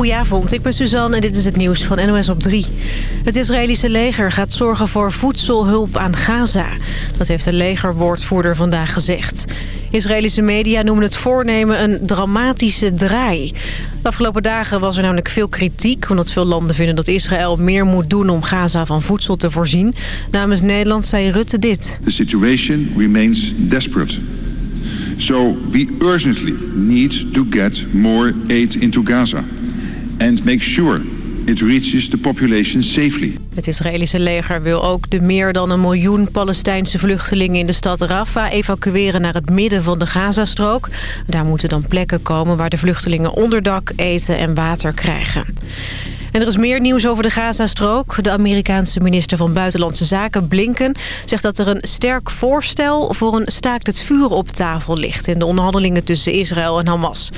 Goedenavond, ik ben Suzanne en dit is het nieuws van NOS op 3. Het Israëlische leger gaat zorgen voor voedselhulp aan Gaza. Dat heeft de legerwoordvoerder vandaag gezegd. Israëlische media noemen het voornemen een dramatische draai. De afgelopen dagen was er namelijk veel kritiek... omdat veel landen vinden dat Israël meer moet doen om Gaza van voedsel te voorzien. Namens Nederland zei Rutte dit. The situation remains desperate. So we urgently need to get more aid into Gaza and make sure it reaches the population safely. Het Israëlische leger wil ook de meer dan een miljoen Palestijnse vluchtelingen in de stad Rafah evacueren naar het midden van de Gazastrook. Daar moeten dan plekken komen waar de vluchtelingen onderdak, eten en water krijgen. En er is meer nieuws over de Gazastrook. De Amerikaanse minister van Buitenlandse Zaken, Blinken... zegt dat er een sterk voorstel voor een staakt het vuur op tafel ligt... in de onderhandelingen tussen Israël en Hamas.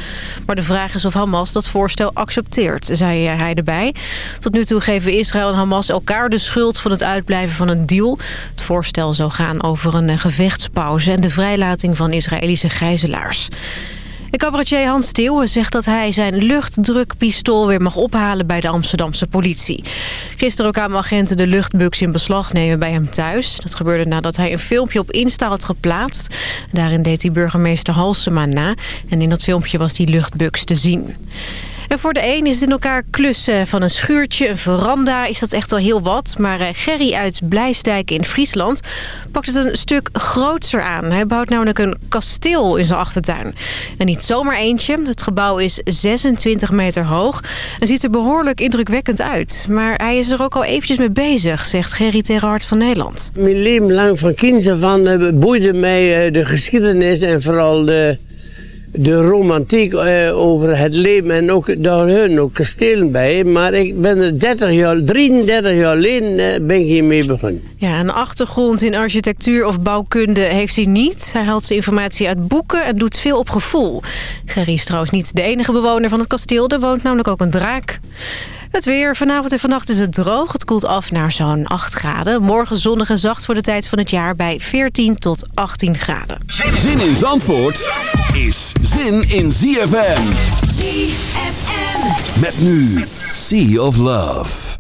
Maar de vraag is of Hamas dat voorstel accepteert, zei hij erbij. Tot nu toe geven Israël en Hamas elkaar de schuld van het uitblijven van een deal. Het voorstel zou gaan over een gevechtspauze... en de vrijlating van Israëlische gijzelaars. De cabaretier Hans Steeuwen zegt dat hij zijn luchtdrukpistool weer mag ophalen bij de Amsterdamse politie. Gisteren kwamen agenten de luchtbuks in beslag nemen bij hem thuis. Dat gebeurde nadat hij een filmpje op Insta had geplaatst. Daarin deed hij burgemeester Halsema na. En in dat filmpje was die luchtbuks te zien. En voor de een is het in elkaar klussen van een schuurtje, een veranda, is dat echt wel heel wat. Maar eh, Gerry uit Blijsdijk in Friesland pakt het een stuk grootser aan. Hij bouwt namelijk een kasteel in zijn achtertuin. En niet zomaar eentje. Het gebouw is 26 meter hoog en ziet er behoorlijk indrukwekkend uit. Maar hij is er ook al eventjes mee bezig, zegt Gerry tegen Hart van Nederland. Mijn lang van kinds af aan eh, boeide mij eh, de geschiedenis en vooral de de romantiek uh, over het leven en ook daar hun ook kastelen bij. Maar ik ben er 30 jaar, 33 jaar geleden uh, ben ik hiermee begonnen. Ja, een achtergrond in architectuur of bouwkunde heeft hij niet. Hij haalt zijn informatie uit boeken en doet veel op gevoel. Gerry is trouwens niet de enige bewoner van het kasteel. Er woont namelijk ook een draak. Het weer. Vanavond en vannacht is het droog. Het koelt af naar zo'n 8 graden. Morgen zonnig en zacht voor de tijd van het jaar bij 14 tot 18 graden. Zin in Zandvoort is zin in ZFM. ZFM. Met nu Sea of Love.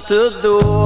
tudo.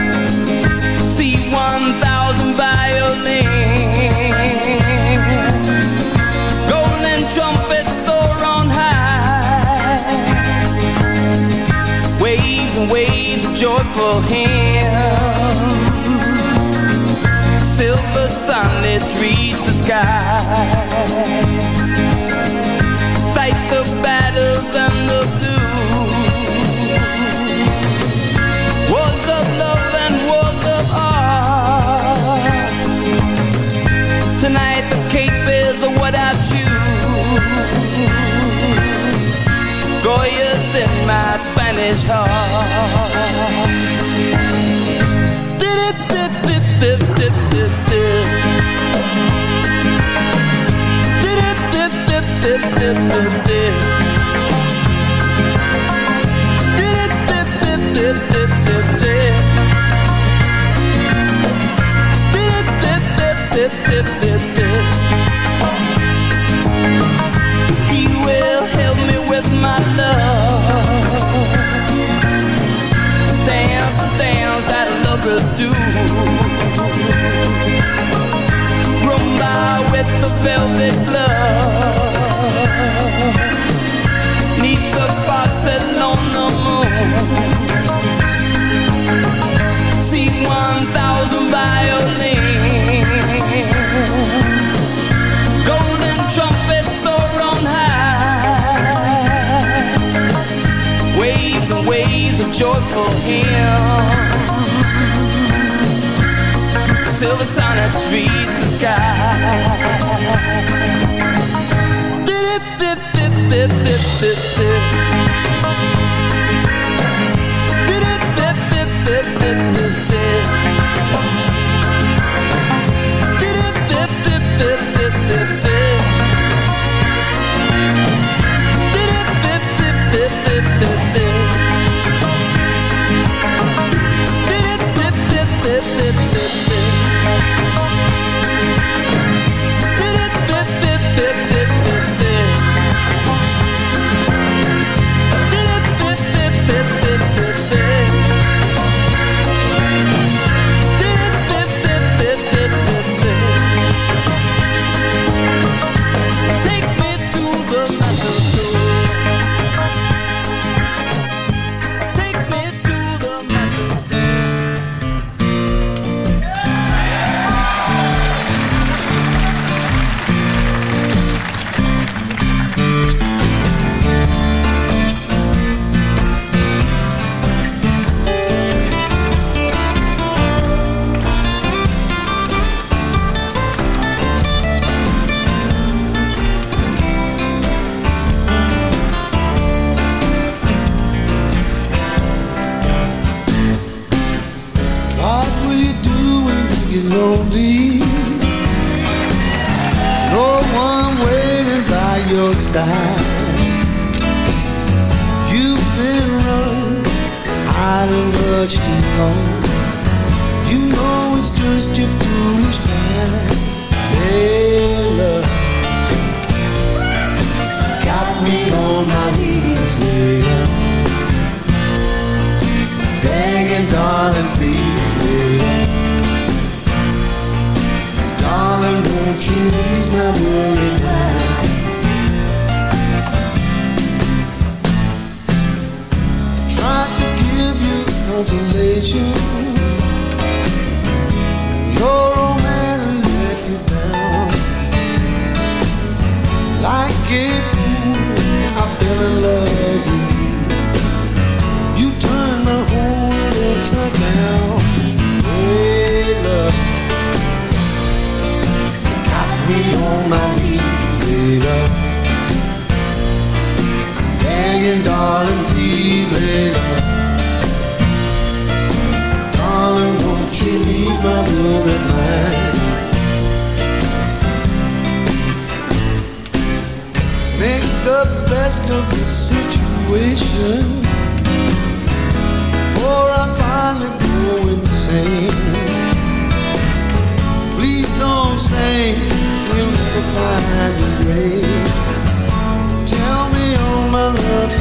Waves of joyful hymns. Silver sunlets reach the sky. Fight the battles and the did, did, did, did. Lovers do. Rumba with the velvet glove. Neath the Barcelona moon. See one thousand violins. Golden trumpets soar on high. Waves and waves of joyful hymns. Silver sonnets reach the sky. Dip, dip, dip, the best of the situation. For I finally go insane. Please don't say we'll never find a grave. Tell me all my love.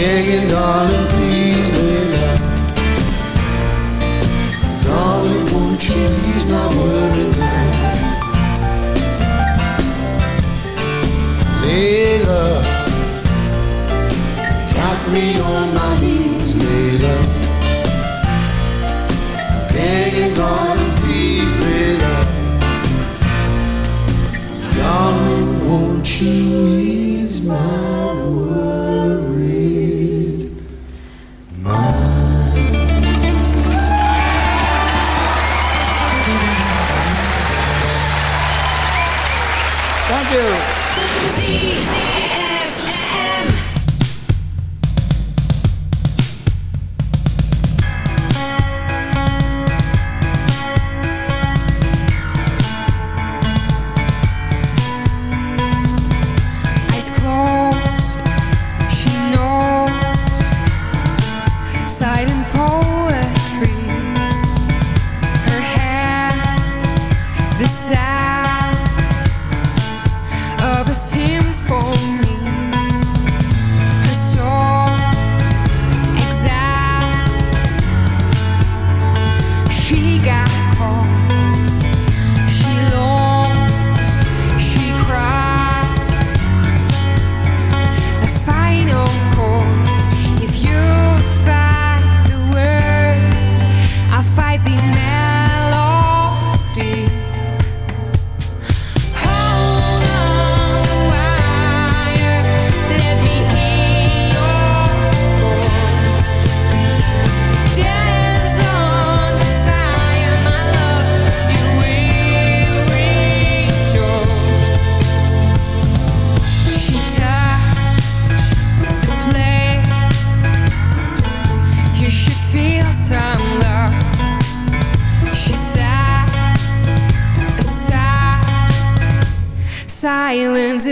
million dollar bill.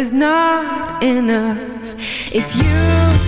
is not enough. If you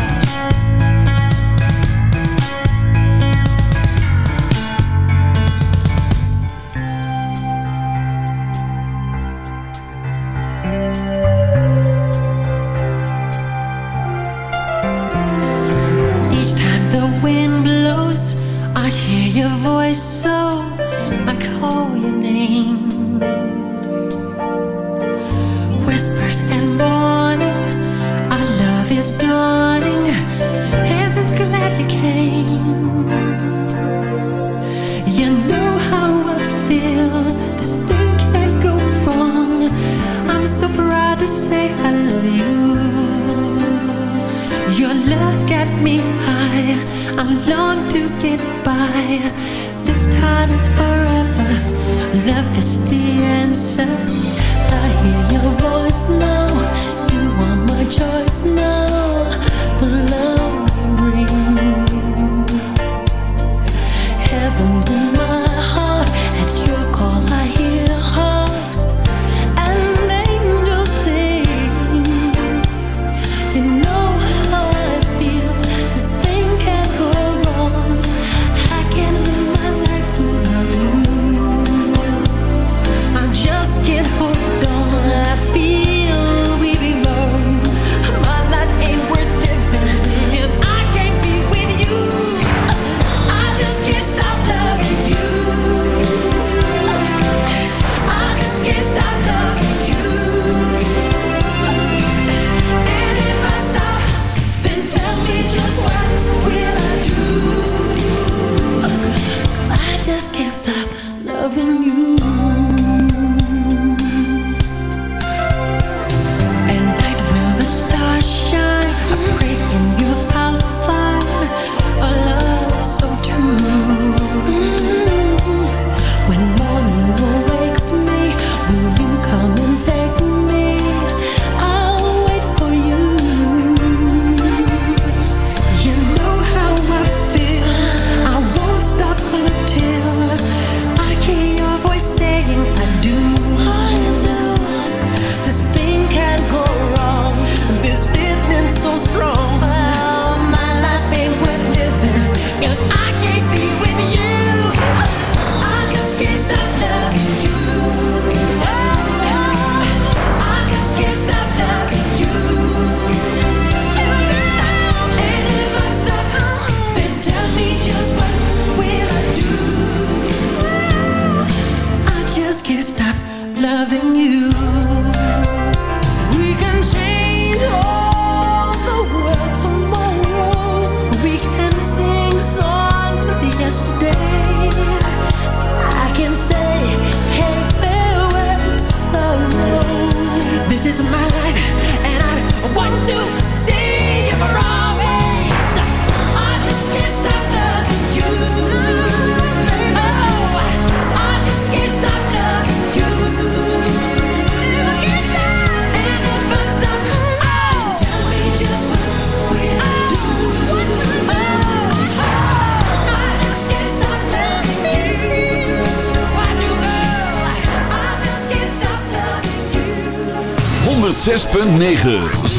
106.9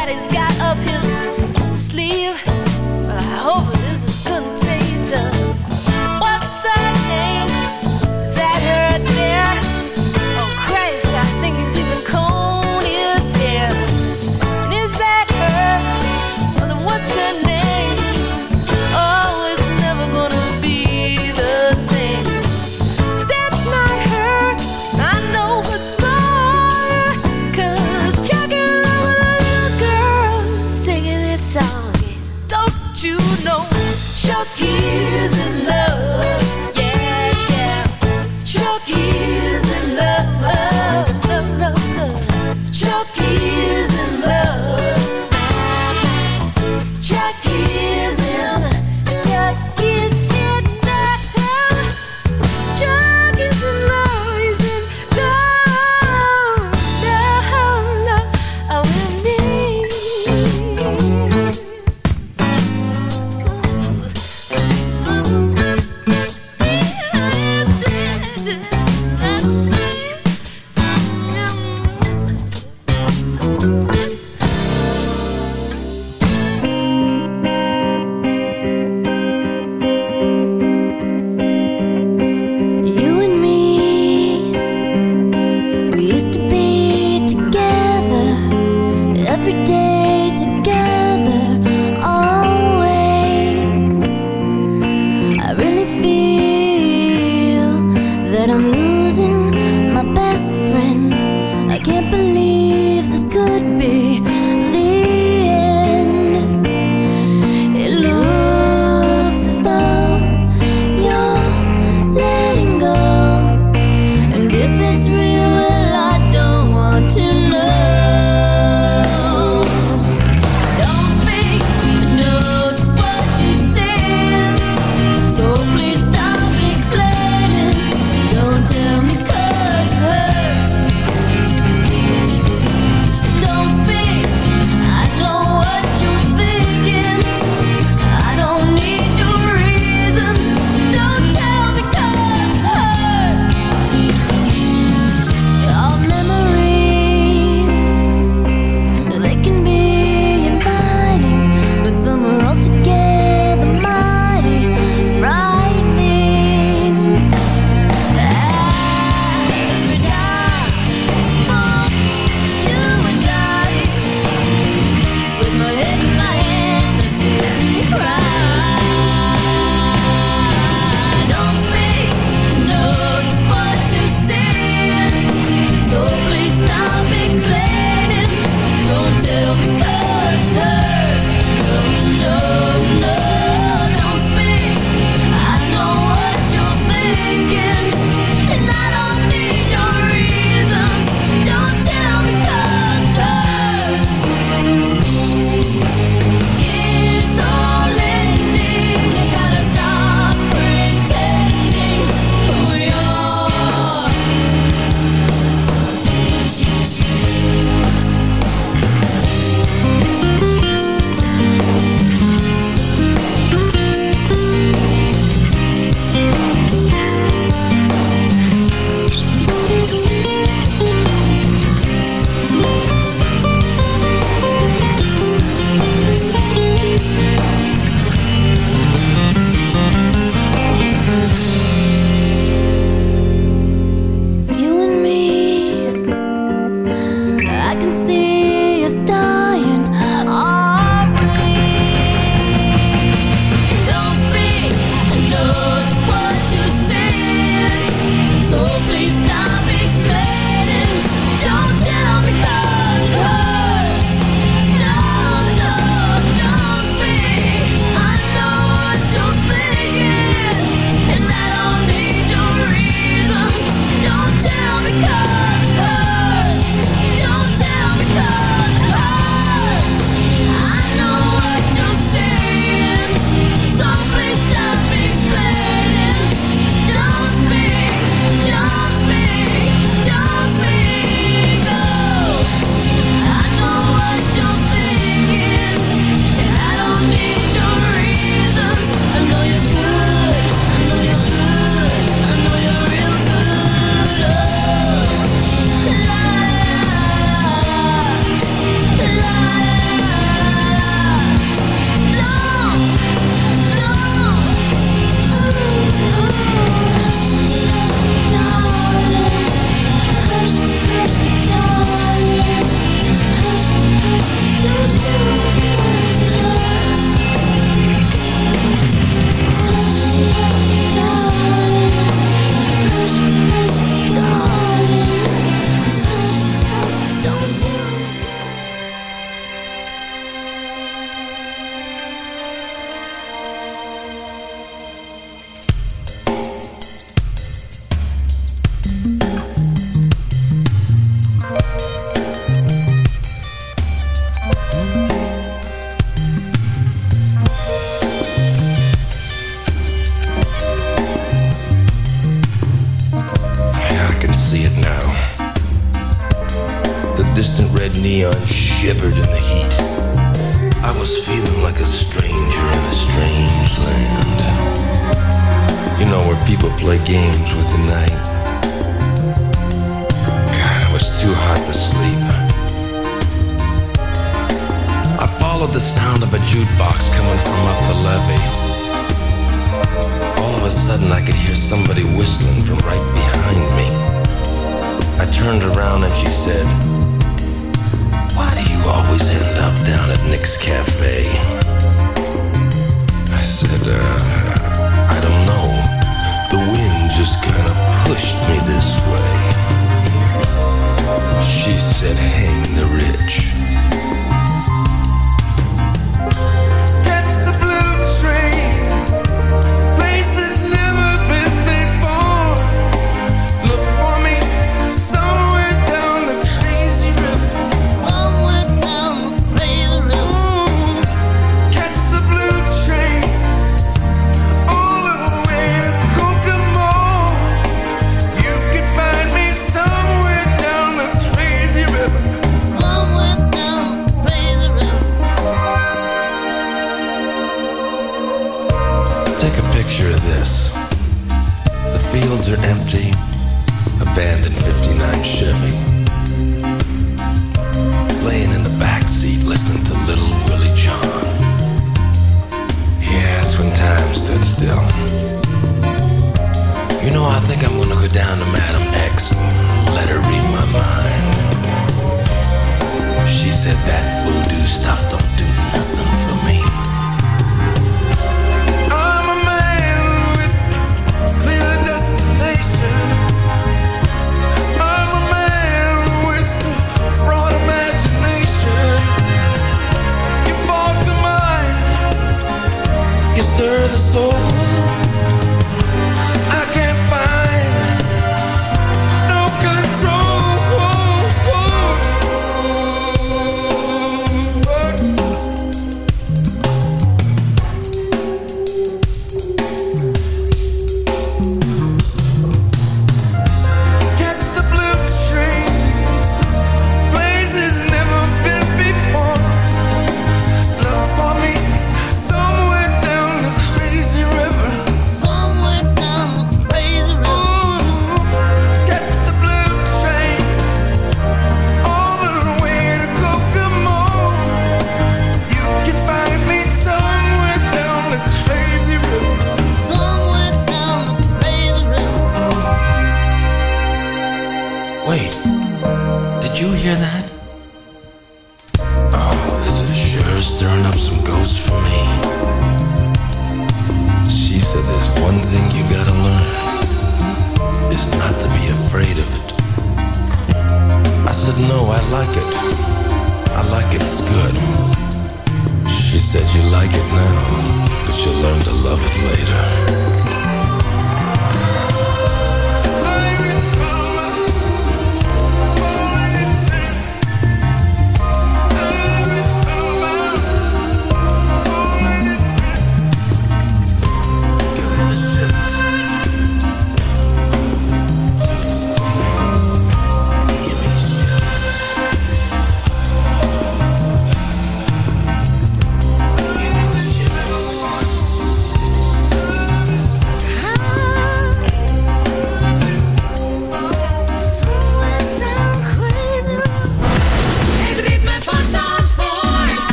that he's got up his